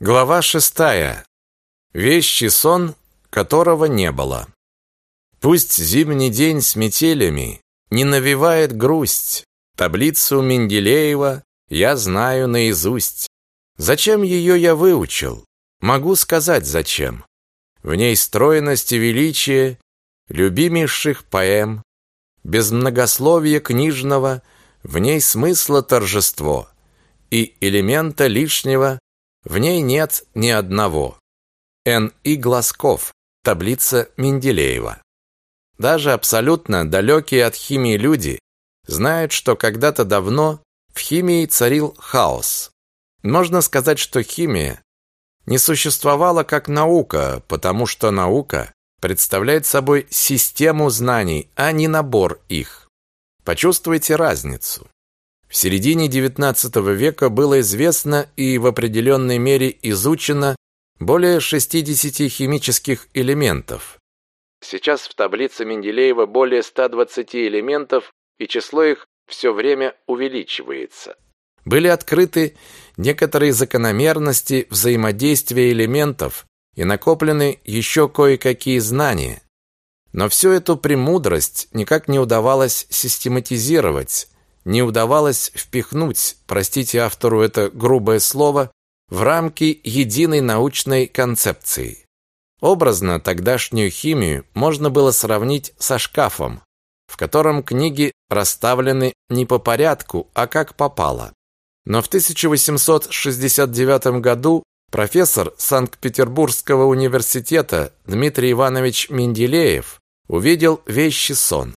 Глава шестая. Вещий сон, которого не было. Пусть зимний день с метелями не навевает грусть. Таблицу Менделеева я знаю наизусть. Зачем ее я выучил? Могу сказать зачем. В ней стройность и величие любимейших поэм. Без многословия книжного в ней смысла торжество и элемента лишнего в ней нет ни одного. Н. И. Глазков. Таблица Менделеева. Даже абсолютно далекие от химии люди знают, что когда-то давно в химии царил хаос. Можно сказать, что химия не существовала как наука, потому что наука представляет собой систему знаний, а не набор их. Почувствуйте разницу. В середине XIX века было известно и в определенной мере изучено более 60 химических элементов. Сейчас в таблице Менделеева более 120 элементов, и число их все время увеличивается. Были открыты некоторые закономерности взаимодействия элементов и накоплены еще кое-какие знания. Но всю эту премудрость никак не удавалось систематизировать, не удавалось впихнуть, простите автору это грубое слово, в рамки единой научной концепции. Образно тогдашнюю химию можно было сравнить со шкафом, в котором книги расставлены не по порядку, а как попало. Но в 1869 году профессор Санкт-Петербургского университета Дмитрий Иванович Менделеев увидел вещий сон.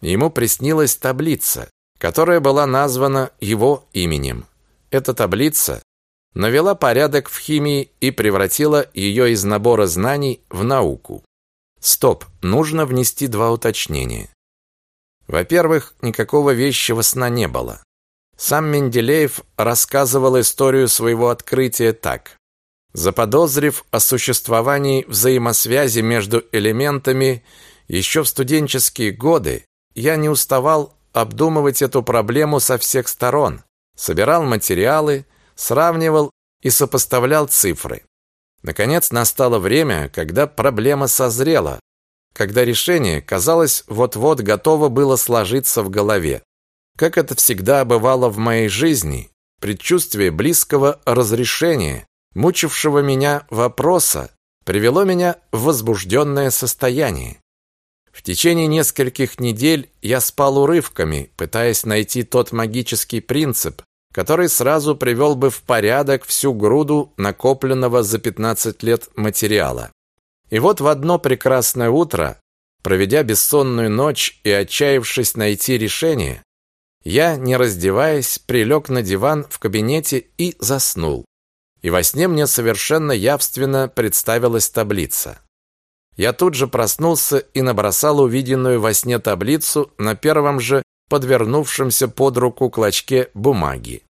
Ему приснилась таблица, которая была названа его именем. Эта таблица навела порядок в химии и превратила ее из набора знаний в науку. Стоп, нужно внести два уточнения. Во-первых, никакого вещего сна не было. Сам Менделеев рассказывал историю своего открытия так. Заподозрив о существовании взаимосвязи между элементами еще в студенческие годы, я не уставал обдумывать эту проблему со всех сторон, собирал материалы, сравнивал и сопоставлял цифры. Наконец настало время, когда проблема созрела, когда решение, казалось, вот-вот готово было сложиться в голове. Как это всегда бывало в моей жизни, предчувствие близкого разрешения, мучившего меня вопроса, привело меня в возбужденное состояние. В течение нескольких недель я спал урывками, пытаясь найти тот магический принцип, который сразу привел бы в порядок всю груду накопленного за 15 лет материала. И вот в одно прекрасное утро, проведя бессонную ночь и отчаявшись найти решение, я, не раздеваясь, прилег на диван в кабинете и заснул. И во сне мне совершенно явственно представилась таблица. Я тут же проснулся и набросал увиденную во сне таблицу на первом же подвернувшемся под руку клочке бумаги.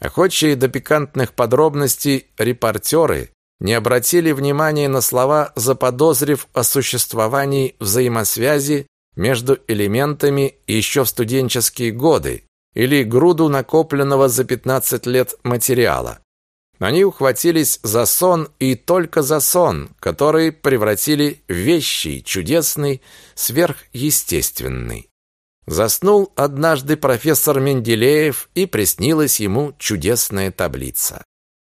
Охочие до пикантных подробностей репортеры не обратили внимания на слова, заподозрив о существовании взаимосвязи между элементами еще в студенческие годы или груду накопленного за 15 лет материала. Они ухватились за сон и только за сон, который превратили в вещий, чудесный, сверхъестественный. Заснул однажды профессор Менделеев, и приснилась ему чудесная таблица.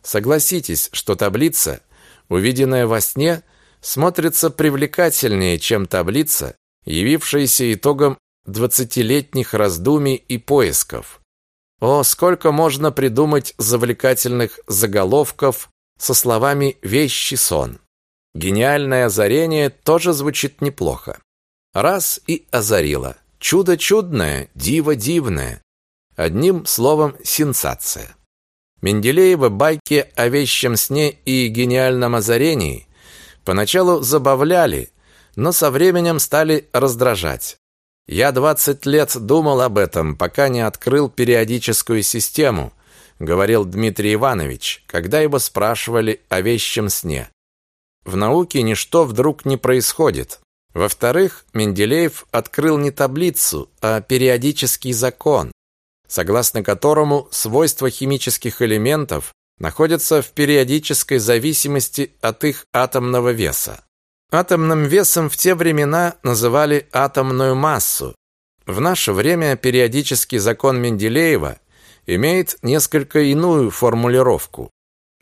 Согласитесь, что таблица, увиденная во сне, смотрится привлекательнее, чем таблица, явившаяся итогом двадцатилетних раздумий и поисков. О, сколько можно придумать завлекательных заголовков со словами «вещий сон». Гениальное озарение тоже звучит неплохо. Раз и озарило. Чудо чудное, диво дивное. Одним словом, сенсация. Менделеева байки о вещем сне и гениальном озарении поначалу забавляли, но со временем стали раздражать. Я 20 лет думал об этом, пока не открыл периодическую систему, говорил Дмитрий Иванович, когда его спрашивали о вещем сне. В науке ничто вдруг не происходит. Во-вторых, Менделеев открыл не таблицу, а периодический закон, согласно которому свойства химических элементов находятся в периодической зависимости от их атомного веса. Атомным весом в те времена называли атомную массу. В наше время периодический закон Менделеева имеет несколько иную формулировку.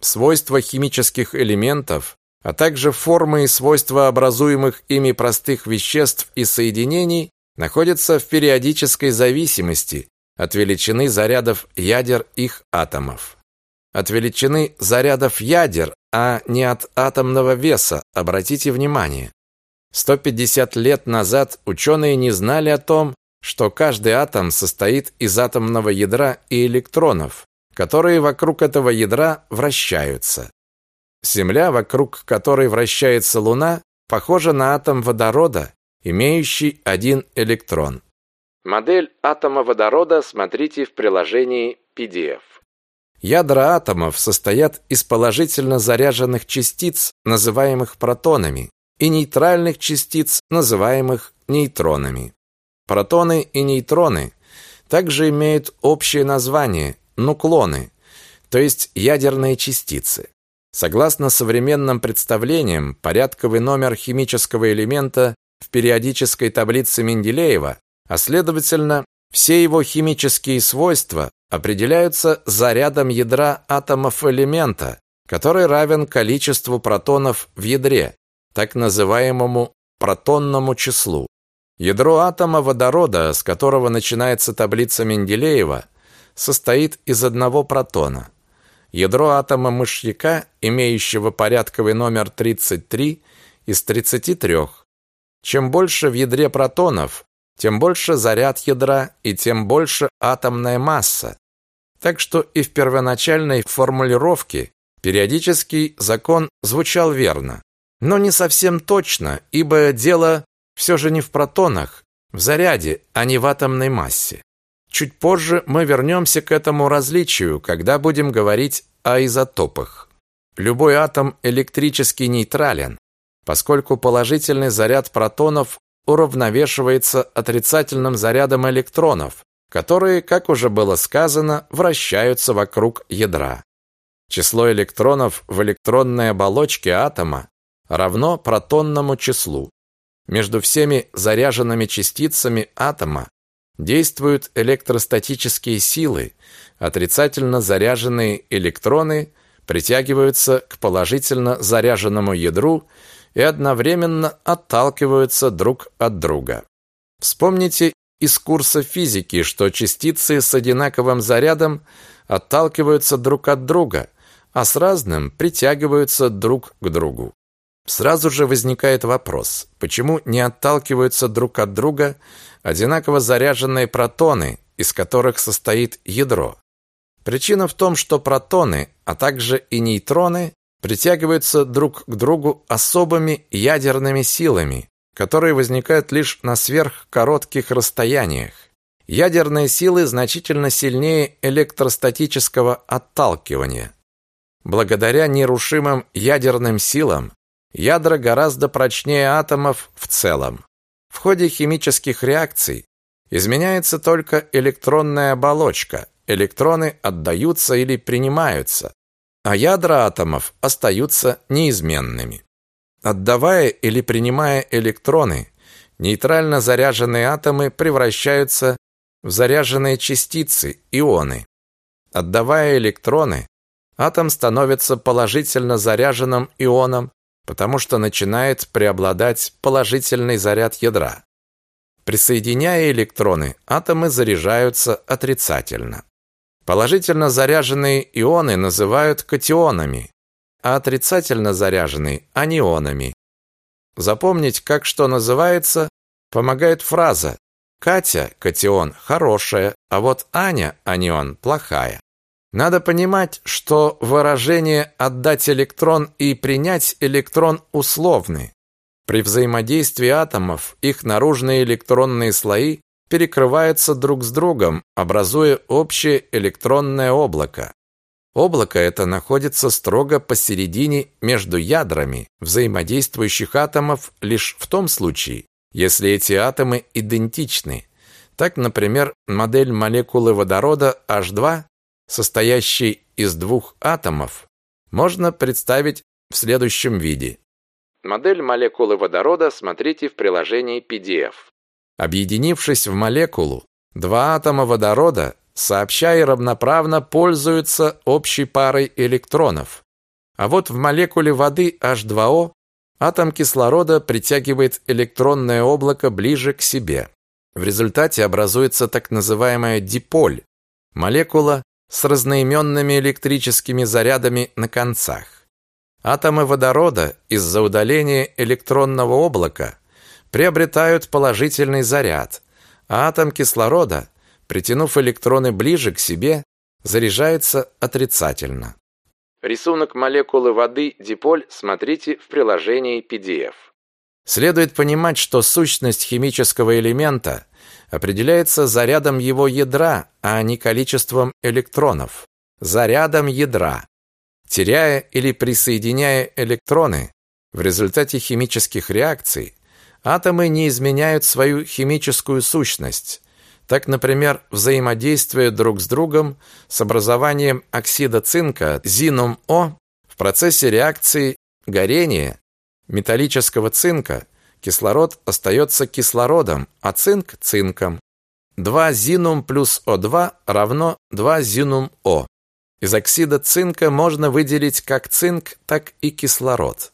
Свойства химических элементов, а также формы и свойства образуемых ими простых веществ и соединений находятся в периодической зависимости от величины зарядов ядер их атомов. От величины зарядов ядер, а не от атомного веса, обратите внимание. 150 лет назад ученые не знали о том, что каждый атом состоит из атомного ядра и электронов, которые вокруг этого ядра вращаются. Земля, вокруг которой вращается Луна, похожа на атом водорода, имеющий один электрон. Модель атома водорода смотрите в приложении PDF. Ядра атомов состоят из положительно заряженных частиц, называемых протонами, и нейтральных частиц, называемых нейтронами. Протоны и нейтроны также имеют общее название – нуклоны, то есть ядерные частицы. Согласно современным представлениям, порядковый номер химического элемента в периодической таблице Менделеева, а следовательно, все его химические свойства определяются зарядом ядра атомов элемента, который равен количеству протонов в ядре, так называемому протонному числу. Ядро атома водорода, с которого начинается таблица Менделеева, состоит из одного протона. Ядро атома мышьяка, имеющего порядковый номер 33, из 33. Чем больше в ядре протонов, тем больше заряд ядра и тем больше атомная масса. Так что и в первоначальной формулировке периодический закон звучал верно. Но не совсем точно, ибо дело все же не в протонах, в заряде, а не в атомной массе. Чуть позже мы вернемся к этому различию, когда будем говорить о изотопах. Любой атом электрически нейтрален, поскольку положительный заряд протонов уравновешивается отрицательным зарядом электронов, которые, как уже было сказано, вращаются вокруг ядра. Число электронов в электронной оболочке атома равно протонному числу. Между всеми заряженными частицами атома действуют электростатические силы, отрицательно заряженные электроны притягиваются к положительно заряженному ядру и одновременно отталкиваются друг от друга. Вспомните из курса физики, что частицы с одинаковым зарядом отталкиваются друг от друга, а с разным притягиваются друг к другу. Сразу же возникает вопрос, почему не отталкиваются друг от друга одинаково заряженные протоны, из которых состоит ядро? Причина в том, что протоны, а также и нейтроны притягиваются друг к другу особыми ядерными силами, которые возникают лишь на сверхкоротких расстояниях. Ядерные силы значительно сильнее электростатического отталкивания. Благодаря нерушимым ядерным силам Ядра гораздо прочнее атомов в целом. В ходе химических реакций изменяется только электронная оболочка. Электроны отдаются или принимаются, а ядра атомов остаются неизменными. Отдавая или принимая электроны, нейтрально заряженные атомы превращаются в заряженные частицы, ионы. Отдавая электроны, атом становится положительно заряженным ионом потому что начинает преобладать положительный заряд ядра. Присоединяя электроны, атомы заряжаются отрицательно. Положительно заряженные ионы называют катионами, а отрицательно заряженные – анионами. Запомнить, как что называется, помогает фраза «Катя, катион, хорошая, а вот Аня, анион, плохая». Надо понимать, что выражение «отдать электрон» и «принять электрон» условны. При взаимодействии атомов их наружные электронные слои перекрываются друг с другом, образуя общее электронное облако. Облако это находится строго посередине между ядрами взаимодействующих атомов лишь в том случае, если эти атомы идентичны. Так, например, модель молекулы водорода H2 состоящий из двух атомов, можно представить в следующем виде. Модель молекулы водорода смотрите в приложении PDF. Объединившись в молекулу, два атома водорода, сообща и равноправно пользуются общей парой электронов. А вот в молекуле воды H2O атом кислорода притягивает электронное облако ближе к себе. В результате образуется так называемая диполь, молекула с разноименными электрическими зарядами на концах. Атомы водорода из-за удаления электронного облака приобретают положительный заряд, а атом кислорода, притянув электроны ближе к себе, заряжается отрицательно. Рисунок молекулы воды диполь смотрите в приложении PDF. Следует понимать, что сущность химического элемента определяется зарядом его ядра, а не количеством электронов. Зарядом ядра. Теряя или присоединяя электроны, в результате химических реакций атомы не изменяют свою химическую сущность. Так, например, взаимодействуя друг с другом с образованием оксида цинка зинум-О в процессе реакции горения металлического цинка кислород остается кислородом, а цинк – цинком. 2 зинум плюс О2 равно 2 зинум О. Из оксида цинка можно выделить как цинк, так и кислород.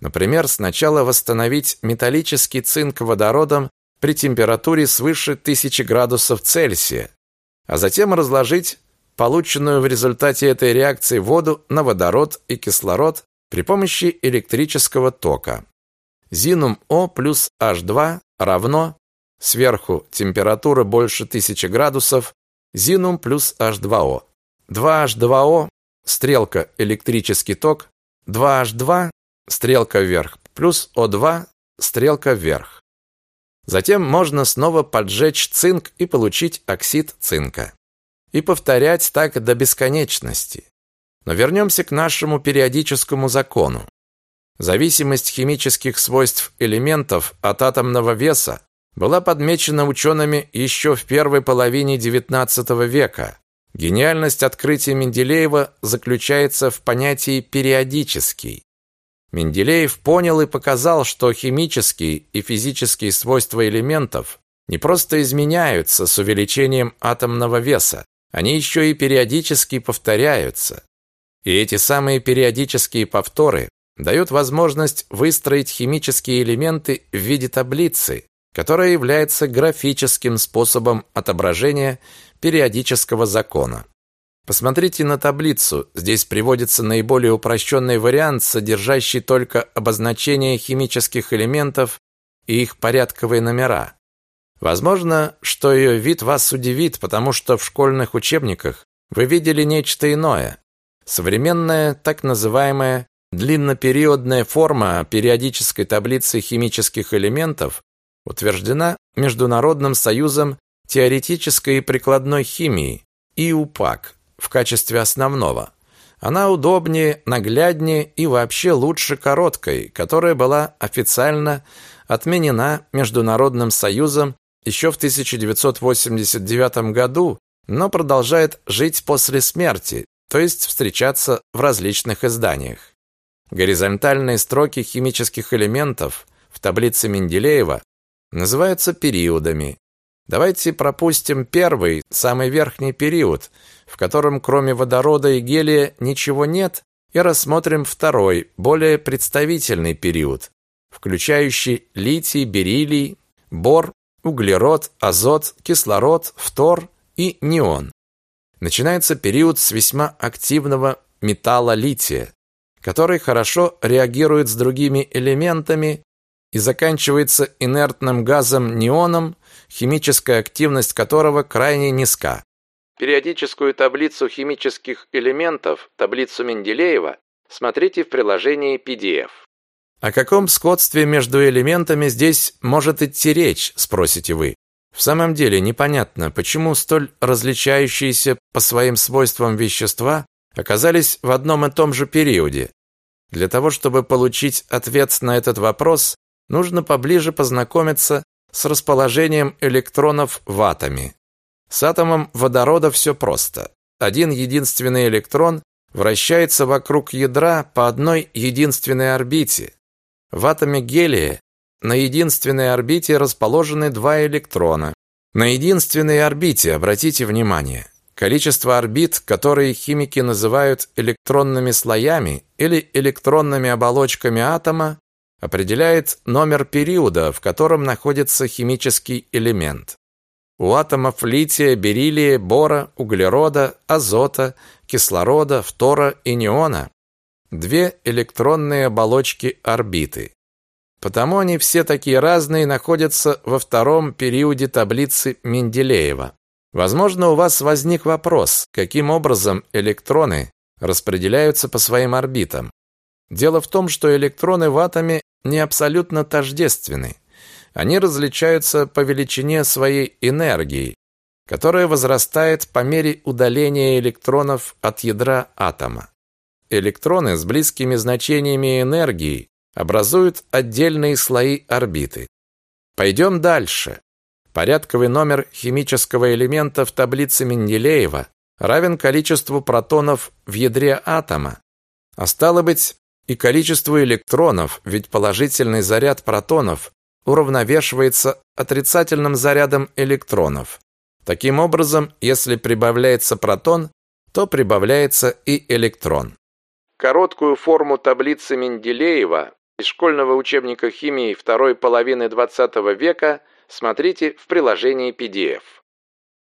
Например, сначала восстановить металлический цинк водородом при температуре свыше 1000 градусов Цельсия, а затем разложить полученную в результате этой реакции воду на водород и кислород при помощи электрического тока. Зинум О плюс H2 равно сверху температура больше 1000 градусов, зинум плюс H2O. 2H2O стрелка электрический ток, 2H2 стрелка вверх, плюс O2 стрелка вверх. Затем можно снова поджечь цинк и получить оксид цинка. И повторять так до бесконечности. Но вернемся к нашему периодическому закону. Зависимость химических свойств элементов от атомного веса была подмечена учеными еще в первой половине XIX века. Гениальность открытия Менделеева заключается в понятии «периодический». Менделеев понял и показал, что химические и физические свойства элементов не просто изменяются с увеличением атомного веса, они еще и периодически повторяются. И эти самые периодические повторы дают возможность выстроить химические элементы в виде таблицы, которая является графическим способом отображения периодического закона. Посмотрите на таблицу. Здесь приводится наиболее упрощенный вариант, содержащий только обозначение химических элементов и их порядковые номера. Возможно, что ее вид вас удивит, потому что в школьных учебниках вы видели нечто иное. Современная так называемая длиннопериодная форма периодической таблицы химических элементов утверждена Международным союзом теоретической и прикладной химии ИУПАК в качестве основного. Она удобнее, нагляднее и вообще лучше короткой, которая была официально отменена Международным союзом еще в 1989 году, но продолжает жить после смерти, то есть встречаться в различных изданиях. Горизонтальные строки химических элементов в таблице Менделеева называются периодами. Давайте пропустим первый, самый верхний период, в котором кроме водорода и гелия ничего нет, и рассмотрим второй, более представительный период, включающий литий, бериллий, бор, углерод, азот, кислород, фтор и неон. Начинается период с весьма активного металла лития, который хорошо реагирует с другими элементами и заканчивается инертным газом неоном, химическая активность которого крайне низка. Периодическую таблицу химических элементов, таблицу Менделеева, смотрите в приложении PDF. О каком сходстве между элементами здесь может идти речь, спросите вы. В самом деле непонятно, почему столь различающиеся по своим свойствам вещества оказались в одном и том же периоде. Для того, чтобы получить ответ на этот вопрос, нужно поближе познакомиться с расположением электронов в атоме. С атомом водорода все просто. один единственный электрон вращается вокруг ядра по одной единственной орбите. В атоме гелия на единственной орбите расположены два электрона. На единственной орбите, обратите внимание, количество орбит, которые химики называют электронными слоями или электронными оболочками атома, определяет номер периода, в котором находится химический элемент. У атомов лития, бериллия, бора, углерода, азота, кислорода, фтора и неона две электронные оболочки орбиты. Потому они все такие разные находятся во втором периоде таблицы Менделеева. Возможно, у вас возник вопрос, каким образом электроны распределяются по своим орбитам. Дело в том, что электроны в атоме не абсолютно тождественны. Они различаются по величине своей энергии, которая возрастает по мере удаления электронов от ядра атома. Электроны с близкими значениями энергии образуют отдельные слои орбиты. Пойдем дальше. Порядковый номер химического элемента в таблице Менделеева равен количеству протонов в ядре атома, а стало быть и количеству электронов, ведь положительный заряд протонов уравновешивается отрицательным зарядом электронов. Таким образом, если прибавляется протон, то прибавляется и электрон. Короткую форму таблицы Менделеева из школьного учебника химии второй половины XX века смотрите в приложении PDF.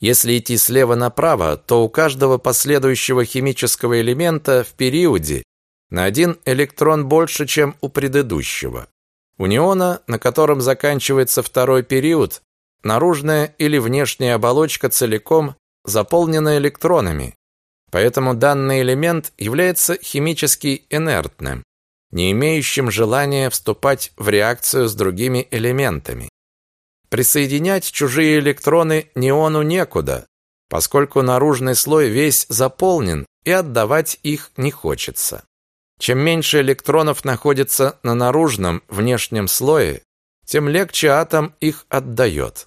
Если идти слева направо, то у каждого последующего химического элемента в периоде на один электрон больше, чем у предыдущего. У неона, на котором заканчивается второй период, наружная или внешняя оболочка целиком заполнена электронами, поэтому данный элемент является химически инертным, не имеющим желания вступать в реакцию с другими элементами. Присоединять чужие электроны неону некуда, поскольку наружный слой весь заполнен и отдавать их не хочется. Чем меньше электронов находится на наружном внешнем слое, тем легче атом их отдает.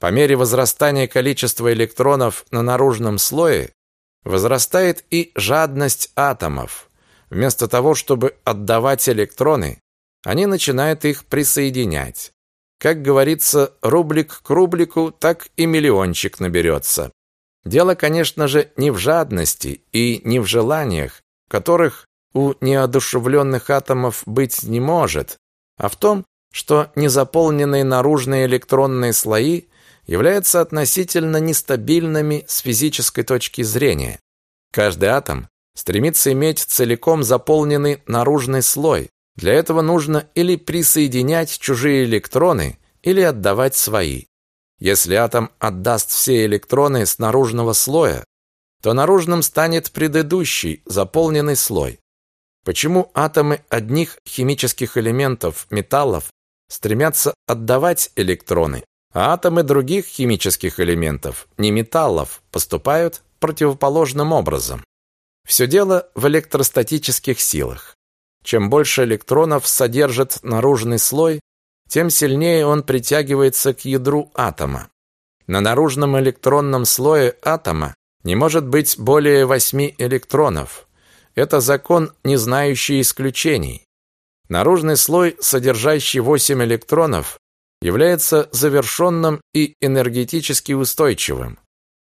По мере возрастания количества электронов на наружном слое возрастает и жадность атомов. Вместо того, чтобы отдавать электроны, они начинают их присоединять. Как говорится, рублик к рублику, так и миллиончик наберется. Дело, конечно же, не в жадности и не в желаниях, которых у неодушевленных атомов быть не может, а в том, что незаполненные наружные электронные слои являются относительно нестабильными с физической точки зрения. Каждый атом стремится иметь целиком заполненный наружный слой. Для этого нужно или присоединять чужие электроны, или отдавать свои. Если атом отдаст все электроны с наружного слоя, то наружным станет предыдущий, заполненный слой. Почему атомы одних химических элементов металлов стремятся отдавать электроны, а атомы других химических элементов, не металлов, поступают противоположным образом? Все дело в электростатических силах. Чем больше электронов содержит наружный слой, тем сильнее он притягивается к ядру атома. На наружном электронном слое атома не может быть более 8 электронов, это закон, не знающий исключений. Наружный слой, содержащий 8 электронов, является завершенным и энергетически устойчивым.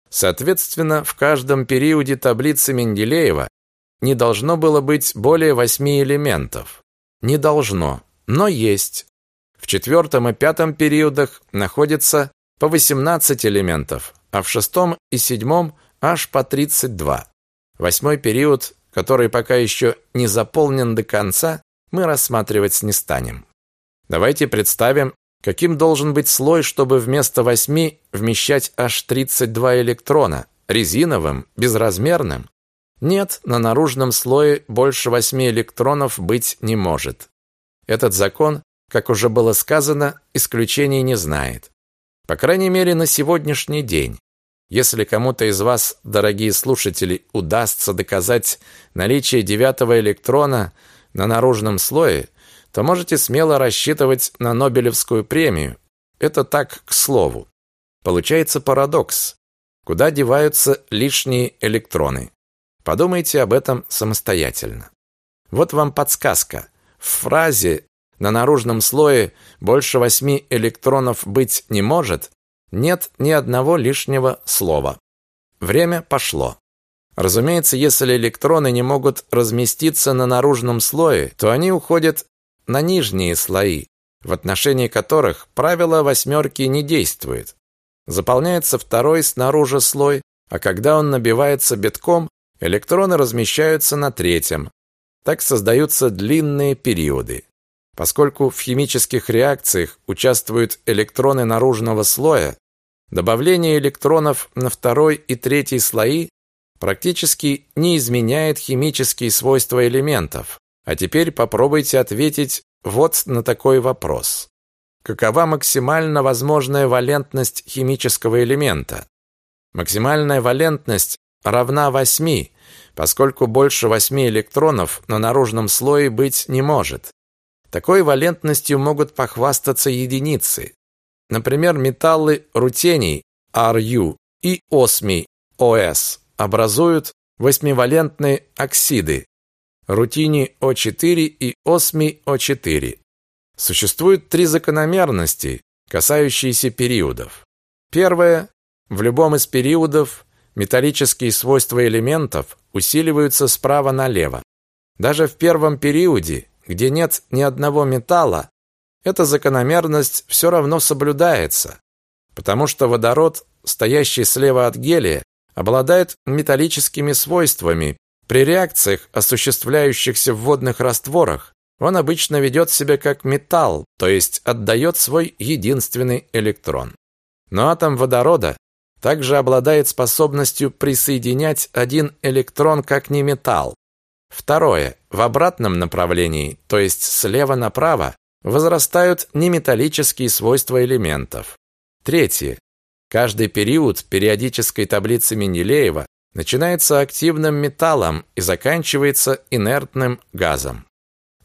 Соответственно, в каждом периоде таблицы Менделеева не должно было быть более 8 элементов. Не должно, но есть. В четвертом и пятом периодах находится по 18 элементов, а в шестом и седьмом аж по 32. Восьмой период который пока еще не заполнен до конца, мы рассматривать не станем. Давайте представим, каким должен быть слой, чтобы вместо 8 вмещать аж 32 электрона, резиновым, безразмерным. Нет, на наружном слое больше 8 электронов быть не может. Этот закон, как уже было сказано, исключений не знает. По крайней мере, на сегодняшний день. Если кому-то из вас, дорогие слушатели, удастся доказать наличие девятого электрона на наружном слое, то можете смело рассчитывать на Нобелевскую премию. Это так к слову. Получается парадокс. куда деваются лишние электроны. Подумайте об этом самостоятельно. Вот вам подсказка. В фразе «на наружном слое больше восьми электронов быть не может» нет ни одного лишнего слова. Время пошло. Разумеется, если электроны не могут разместиться на наружном слое, то они уходят на нижние слои, в отношении которых правило восьмерки не действует. Заполняется второй снаружи слой, а когда он набивается битком, электроны размещаются на третьем. Так создаются длинные периоды. Поскольку в химических реакциях участвуют электроны наружного слоя, добавление электронов на второй и третий слои практически не изменяет химические свойства элементов. А теперь попробуйте ответить вот на такой вопрос. Какова максимально возможная валентность химического элемента? Максимальная валентность равна 8, поскольку больше 8 электронов на наружном слое быть не может. Такой валентностью могут похвастаться единицы. Например, металлы рутений Ru и осмий OS образуют восьмивалентные оксиды рутини О4 и осмий О4. Существует три закономерности, касающиеся периодов. Первое. В любом из периодов металлические свойства элементов усиливаются справа налево. Даже в первом периоде, где нет ни одного металла, эта закономерность все равно соблюдается, потому что водород, стоящий слева от гелия, обладает металлическими свойствами, при реакциях, осуществляющихся в водных растворах, он обычно ведет себя как металл, то есть отдает свой единственный электрон. Но атом водорода также обладает способностью присоединять один электрон как неметалл. Второе. В обратном направлении, то есть слева направо, возрастают неметаллические свойства элементов. Третье. Каждый период периодической таблицы Менделеева начинается активным металлом и заканчивается инертным газом.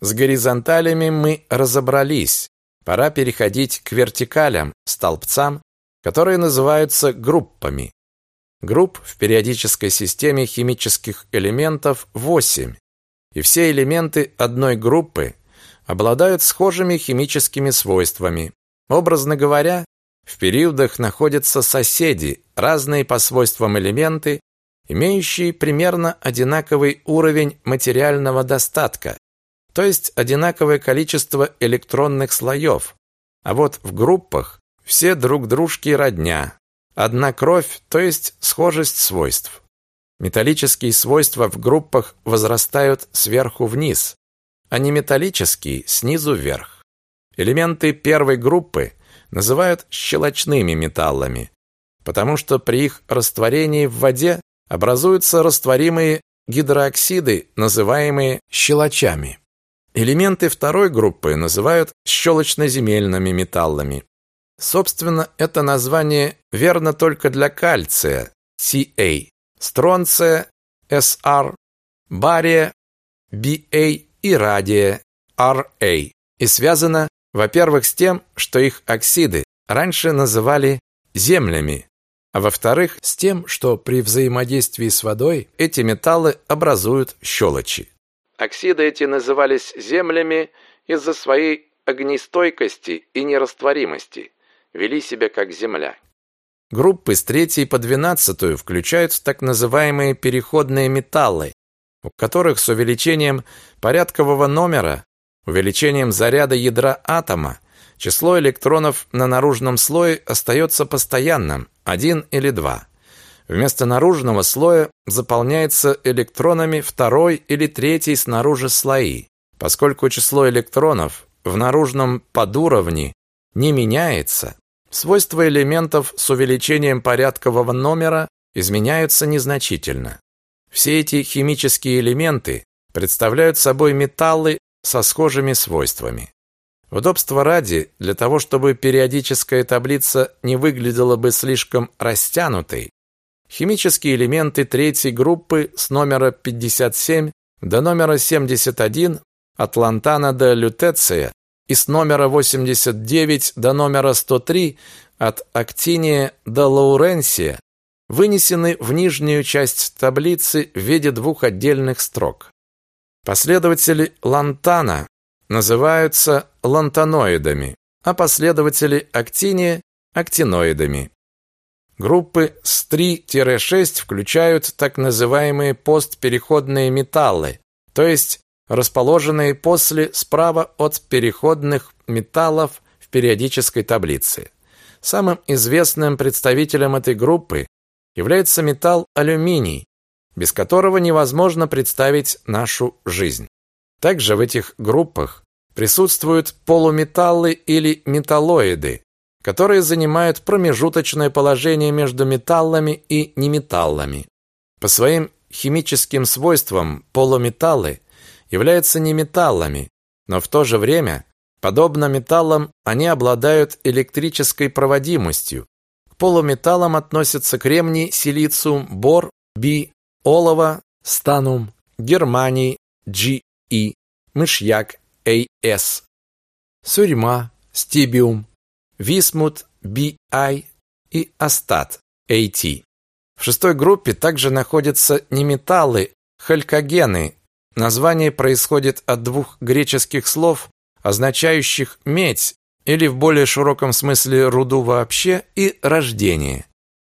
С горизонталями мы разобрались. Пора переходить к вертикалям, столбцам, которые называются группами. Групп в периодической системе химических элементов 8, и все элементы одной группы обладают схожими химическими свойствами. Образно говоря, в периодах находятся соседи, разные по свойствам элементы, имеющие примерно одинаковый уровень материального достатка, то есть одинаковое количество электронных слоев. А вот в группах все друг дружки родня. Одна кровь, то есть схожесть свойств. Металлические свойства в группах возрастают сверху вниз, а неметаллические – снизу вверх. Элементы первой группы называют щелочными металлами, потому что при их растворении в воде образуются растворимые гидрооксиды, называемые щелочами. Элементы второй группы называют щелочно-земельными металлами. Собственно, это название верно только для кальция Ca, стронция Sr, бария Ba и радия Ra и связано, во-первых, с тем, что их оксиды раньше называли землями, а во-вторых, с тем, что при взаимодействии с водой эти металлы образуют щелочи. Оксиды эти назывались землями из-за своей огнестойкости и нерастворимости, вели себя как земля. Группы с третьей по двенадцатую включают так называемые переходные металлы, у которых с увеличением порядкового номера, увеличением заряда ядра атома число электронов на наружном слое остается постоянным, один или два. Вместо наружного слоя заполняется электронами второй или третий снаружи слои. Поскольку число электронов в наружном подуровне не меняется, свойства элементов с увеличением порядкового номера изменяются незначительно. Все эти химические элементы представляют собой металлы со схожими свойствами. Удобства ради, для того, чтобы периодическая таблица не выглядела бы слишком растянутой, химические элементы третьей группы с номера 57 до номера 71 от лантана до лютеция и с номера 89 до номера 103 от актиния до лауренсия вынесены в нижнюю часть таблицы в виде двух отдельных строк. Последователи лантана называются лантаноидами, а последователи актиния – актиноидами. Группы с 3-6 включают так называемые постпереходные металлы, то есть расположенные после справа от переходных металлов в периодической таблице. Самым известным представителем этой группы является металл алюминий, без которого невозможно представить нашу жизнь. Также в этих группах присутствуют полуметаллы или металлоиды, которые занимают промежуточное положение между металлами и неметаллами. По своим химическим свойствам полуметаллы являются неметаллами, но в то же время, подобно металлам, они обладают электрической проводимостью. Полуметаллам относятся кремний, силициум, бор, би, олово, станум, германий, GE, мышьяк, AS, сурьма, стибиум, висмут, BI и астат, AT. В шестой группе также находятся неметаллы, халькогены. Название происходит от двух греческих слов, означающих медь или в более широком смысле руду вообще и рождение.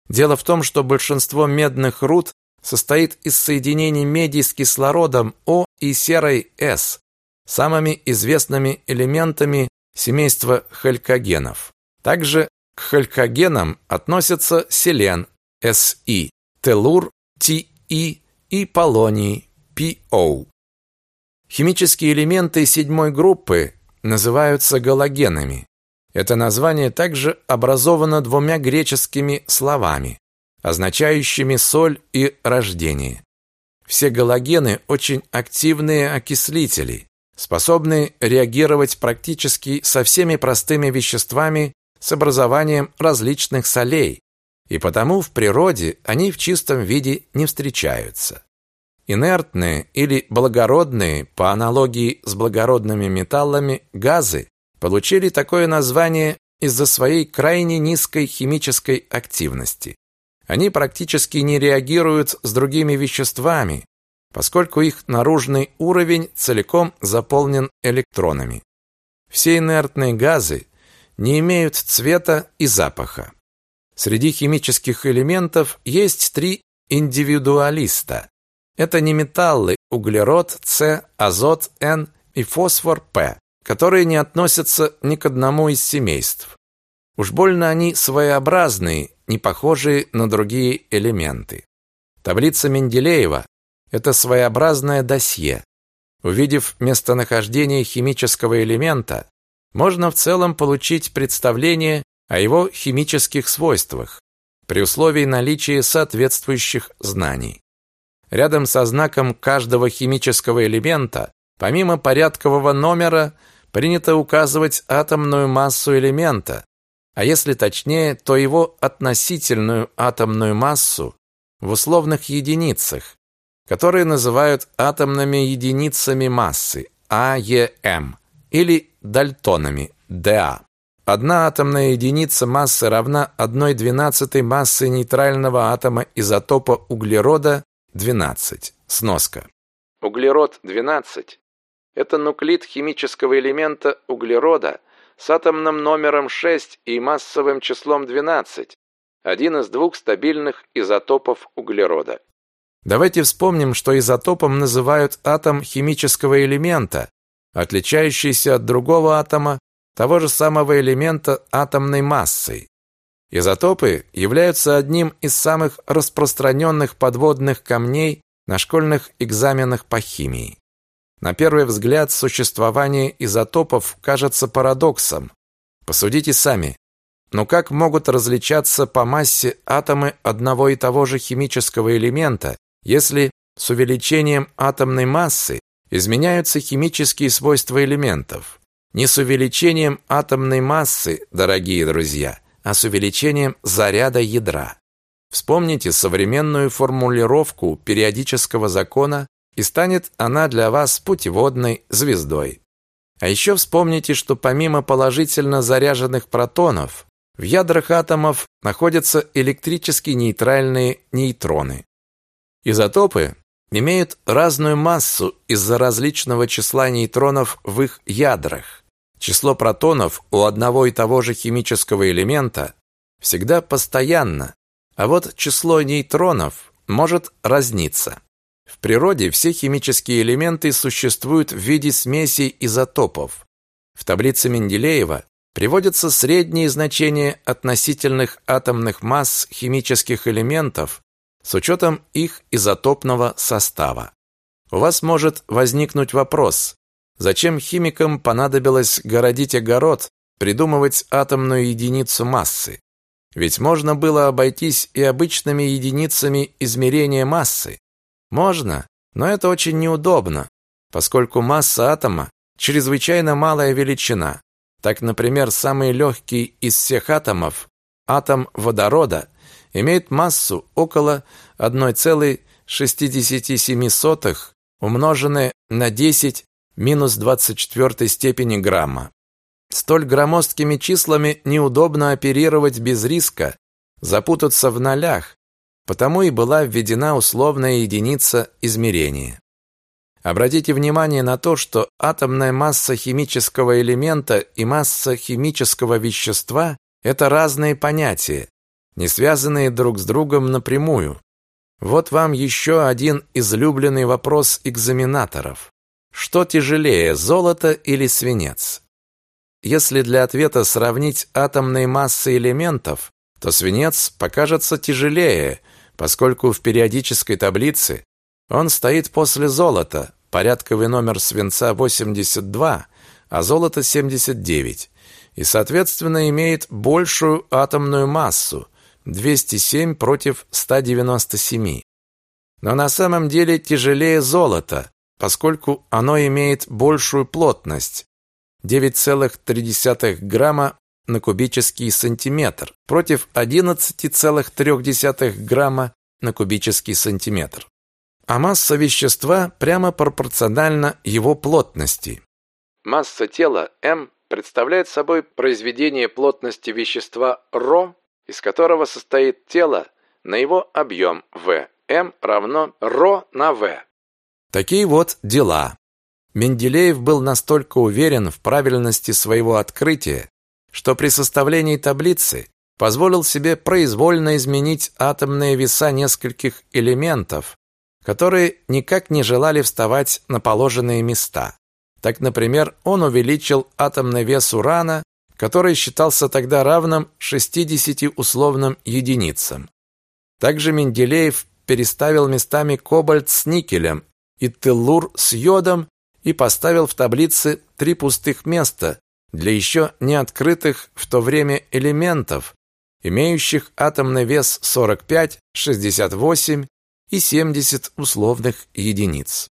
Дело в том, что большинство медных руд состоит из соединений меди с кислородом О и серой С, самыми известными элементами семейства халькогенов. Также к халькогенам относятся селен Си, телур Ти и полоний ПО. Химические элементы седьмой группы называются галогенами. Это название также образовано двумя греческими словами, означающими соль и рождение. Все галогены очень активные окислители, способные реагировать практически со всеми простыми веществами с образованием различных солей, и потому в природе они в чистом виде не встречаются. Инертные или благородные, по аналогии с благородными металлами, газы получили такое название из-за своей крайне низкой химической активности. Они практически не реагируют с другими веществами, поскольку их наружный уровень целиком заполнен электронами. Все инертные газы не имеют цвета и запаха. Среди химических элементов есть три индивидуалиста. Это не металлы углерод С, азот Н и фосфор П, которые не относятся ни к одному из семейств. Уж больно они своеобразные, не похожие на другие элементы. Таблица Менделеева – это своеобразное досье. Увидев местонахождение химического элемента, можно в целом получить представление о его химических свойствах при условии наличия соответствующих знаний. Рядом со знаком каждого химического элемента, помимо порядкового номера, принято указывать атомную массу элемента, а если точнее, то его относительную атомную массу в условных единицах, которые называют атомными единицами массы АЕМ или дальтонами ДА. Одна атомная единица массы равна 1,12 массы нейтрального атома изотопа углерода 12. Сноска. Углерод-12 – это нуклид химического элемента углерода с атомным номером 6 и массовым числом 12, один из двух стабильных изотопов углерода. Давайте вспомним, что изотопом называют атом химического элемента, отличающийся от другого атома того же самого элемента атомной массой. Изотопы являются одним из самых распространенных подводных камней на школьных экзаменах по химии. На первый взгляд существование изотопов кажется парадоксом. Посудите сами. Но как могут различаться по массе атомы одного и того же химического элемента, если с увеличением атомной массы изменяются химические свойства элементов? Не с увеличением атомной массы, дорогие друзья, а с увеличением заряда ядра. Вспомните современную формулировку периодического закона, и станет она для вас путеводной звездой. А еще вспомните, что помимо положительно заряженных протонов, В ядрах атомов находятся электрически нейтральные нейтроны. Изотопы имеют разную массу из-за различного числа нейтронов в их ядрах. Число протонов у одного и того же химического элемента всегда постоянно, а вот число нейтронов может разниться. В природе все химические элементы существуют в виде смесей изотопов. В таблице Менделеева приводятся средние значения относительных атомных масс химических элементов с учетом их изотопного состава. У вас может возникнуть вопрос, зачем химикам понадобилось городить огород, придумывать атомную единицу массы? Ведь можно было обойтись и обычными единицами измерения массы. Можно, но это очень неудобно, поскольку масса атома чрезвычайно малая величина. Так, например, самый легкий из всех атомов, атом водорода, имеет массу около 1,67 умноженное на 10 минус 24 степени грамма. Столь громоздкими числами неудобно оперировать без риска запутаться в нолях, потому и была введена условная единица измерения. Обратите внимание на то, что атомная масса химического элемента и масса химического вещества – это разные понятия, не связанные друг с другом напрямую. Вот вам еще один излюбленный вопрос экзаменаторов. Что тяжелее, золото или свинец? Если для ответа сравнить атомные массы элементов, то свинец покажется тяжелее, поскольку в периодической таблице он стоит после золота, порядковый номер свинца 82, а золото 79, и, соответственно, имеет большую атомную массу 207 против 197. Но на самом деле тяжелее золото, поскольку оно имеет большую плотность 9,3 грамма на кубический сантиметр против 11,3 грамма на кубический сантиметр. А масса вещества прямо пропорциональна его плотности. Масса тела m представляет собой произведение плотности вещества ρ, из которого состоит тело, на его объем v. m равно ρ на v. Такие вот дела. Менделеев был настолько уверен в правильности своего открытия, что при составлении таблицы позволил себе произвольно изменить атомные веса нескольких элементов, которые никак не желали вставать на положенные места. Так, например, он увеличил атомный вес урана, который считался тогда равным 60 условным единицам. Также Менделеев переставил местами кобальт с никелем и теллур с йодом и поставил в таблице три пустых места для еще не открытых в то время элементов, имеющих атомный вес 45, 68 и 70 условных единиц.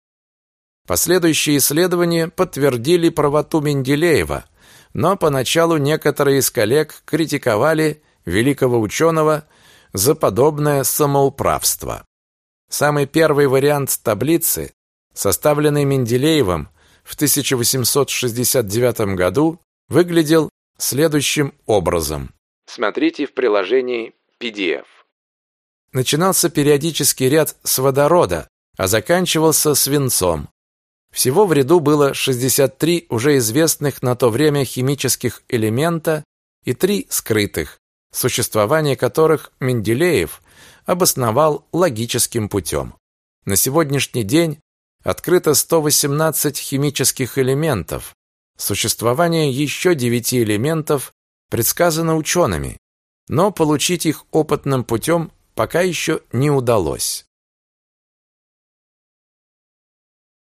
Последующие исследования подтвердили правоту Менделеева, но поначалу некоторые из коллег критиковали великого ученого за подобное самоуправство. Самый первый вариант таблицы, составленный Менделеевым в 1869 году, выглядел следующим образом. Смотрите в приложении PDF. Начинался периодический ряд с водорода, а заканчивался свинцом. Всего в ряду было 63 уже известных на то время химических элемента и три скрытых, существование которых Менделеев обосновал логическим путем. На сегодняшний день открыто 118 химических элементов. Существование еще девяти элементов предсказано учеными, но получить их опытным путем пока еще не удалось.